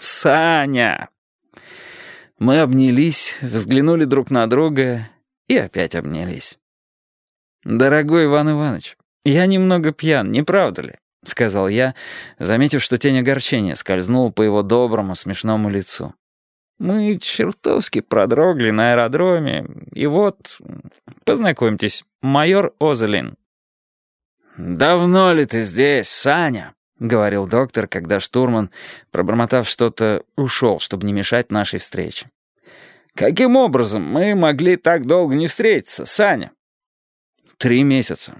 Саня!» Мы обнялись, взглянули друг на друга и опять обнялись. «Дорогой Иван Иванович, я немного пьян, не правда ли?» — сказал я, заметив, что тень огорчения скользнула по его доброму, смешному лицу. «Мы чертовски продрогли на аэродроме, и вот, познакомьтесь, майор Озелин». «Давно ли ты здесь, Саня?» — говорил доктор, когда штурман, пробормотав что-то, ушел, чтобы не мешать нашей встрече. «Каким образом мы могли так долго не встретиться, Саня?» «Три месяца.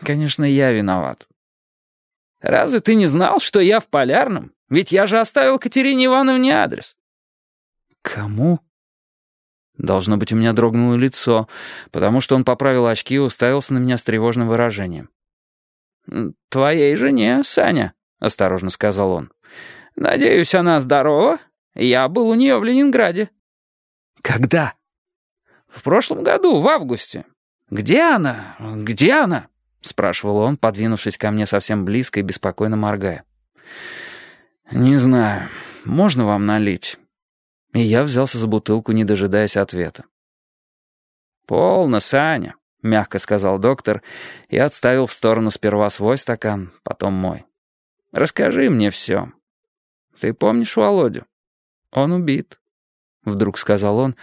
Конечно, я виноват». «Разве ты не знал, что я в Полярном? Ведь я же оставил Катерине Ивановне адрес». «Кому?» Должно быть, у меня дрогнуло лицо, потому что он поправил очки и уставился на меня с тревожным выражением. «Твоей жене, Саня», — осторожно сказал он. «Надеюсь, она здорова? Я был у нее в Ленинграде». «Когда?» «В прошлом году, в августе. Где она? Где она?» — спрашивал он, подвинувшись ко мне совсем близко и беспокойно моргая. «Не знаю. Можно вам налить?» И я взялся за бутылку, не дожидаясь ответа. «Полно, Саня», — мягко сказал доктор и отставил в сторону сперва свой стакан, потом мой. Расскажи мне все. Ты помнишь Володю? Он убит. Вдруг сказал он,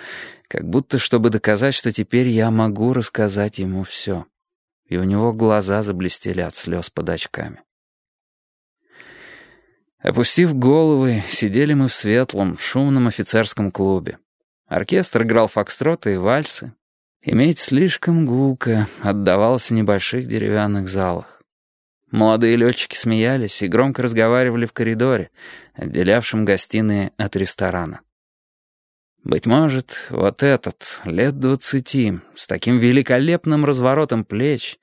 как будто чтобы доказать, что теперь я могу рассказать ему все. И у него глаза заблестели от слез под очками. Опустив головы, сидели мы в светлом, шумном офицерском клубе. Оркестр играл фокстроты и вальсы. Иметь слишком гулко отдавалось в небольших деревянных залах. Молодые летчики смеялись и громко разговаривали в коридоре, отделявшем гостиные от ресторана. Быть может, вот этот, лет двадцати, с таким великолепным разворотом плеч,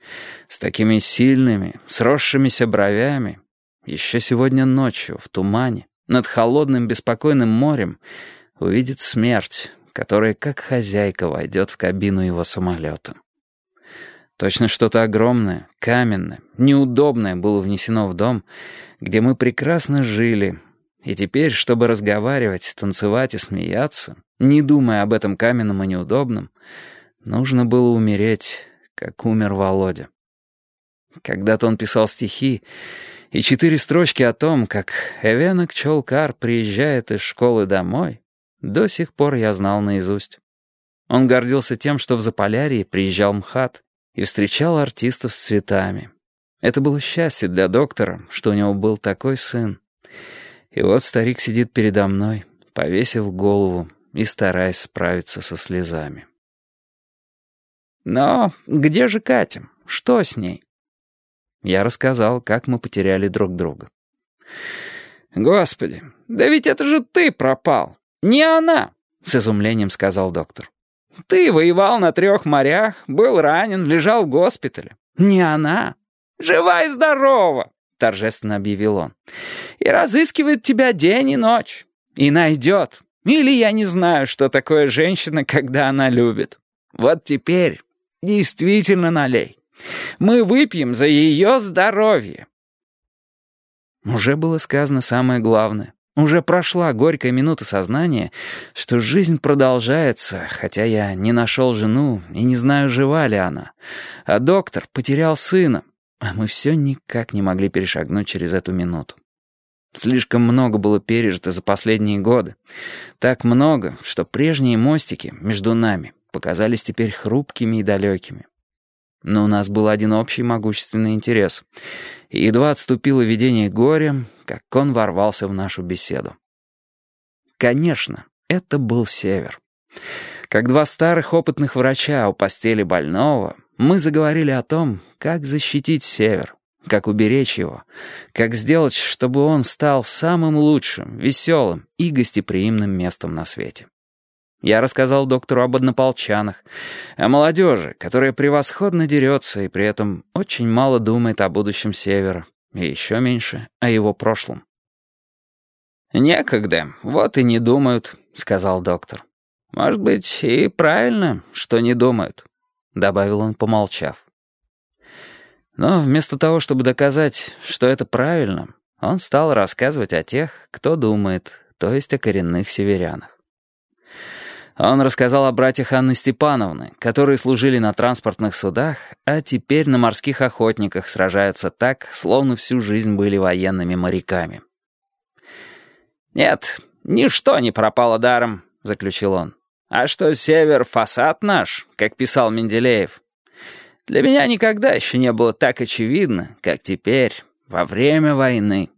с такими сильными, сросшимися бровями, еще сегодня ночью, в тумане, над холодным беспокойным морем, увидит смерть, которая как хозяйка войдет в кабину его самолета. Точно что-то огромное, каменное, неудобное было внесено в дом, где мы прекрасно жили. И теперь, чтобы разговаривать, танцевать и смеяться, не думая об этом каменном и неудобном, нужно было умереть, как умер Володя. Когда-то он писал стихи, и четыре строчки о том, как Эвенок Чолкар приезжает из школы домой, до сих пор я знал наизусть. Он гордился тем, что в Заполярье приезжал МХАТ, и встречал артистов с цветами. Это было счастье для доктора, что у него был такой сын. И вот старик сидит передо мной, повесив голову и стараясь справиться со слезами. «Но где же Катя? Что с ней?» Я рассказал, как мы потеряли друг друга. «Господи, да ведь это же ты пропал, не она!» — с изумлением сказал доктор. Ты воевал на трех морях, был ранен, лежал в госпитале. Не она. Жива и здорова, торжественно объявил он. И разыскивает тебя день и ночь. И найдет. Или я не знаю, что такое женщина, когда она любит. Вот теперь действительно налей. Мы выпьем за ее здоровье. Уже было сказано самое главное. Уже прошла горькая минута сознания, что жизнь продолжается, хотя я не нашел жену и не знаю, жива ли она. А доктор потерял сына, а мы все никак не могли перешагнуть через эту минуту. Слишком много было пережито за последние годы. Так много, что прежние мостики между нами показались теперь хрупкими и далекими. Но у нас был один общий могущественный интерес. И едва отступило видение горя, как он ворвался в нашу беседу. Конечно, это был север. Как два старых опытных врача у постели больного, мы заговорили о том, как защитить север, как уберечь его, как сделать, чтобы он стал самым лучшим, веселым и гостеприимным местом на свете. Я рассказал доктору об однополчанах, о молодежи, которая превосходно дерется и при этом очень мало думает о будущем Севера, и еще меньше о его прошлом. «Некогда, вот и не думают», — сказал доктор. «Может быть, и правильно, что не думают», — добавил он, помолчав. Но вместо того, чтобы доказать, что это правильно, он стал рассказывать о тех, кто думает, то есть о коренных северянах. Он рассказал о братьях Анны Степановны, которые служили на транспортных судах, а теперь на морских охотниках сражаются так, словно всю жизнь были военными моряками. «Нет, ничто не пропало даром», — заключил он. «А что север — фасад наш, как писал Менделеев. Для меня никогда еще не было так очевидно, как теперь, во время войны».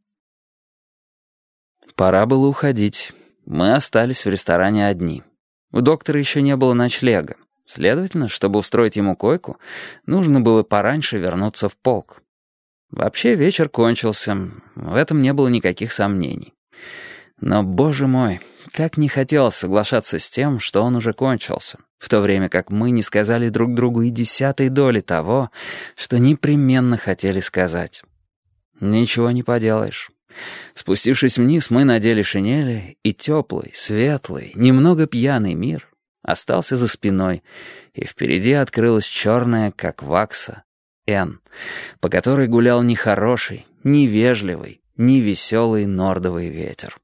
Пора было уходить. Мы остались в ресторане одни. У доктора еще не было ночлега. Следовательно, чтобы устроить ему койку, нужно было пораньше вернуться в полк. Вообще вечер кончился, в этом не было никаких сомнений. Но, боже мой, как не хотелось соглашаться с тем, что он уже кончился, в то время как мы не сказали друг другу и десятой доли того, что непременно хотели сказать. Ничего не поделаешь. Спустившись вниз, мы надели шинели, и теплый, светлый, немного пьяный мир остался за спиной, и впереди открылась черная, как вакса, Н, по которой гулял ни хороший, ни вежливый, ни веселый нордовый ветер.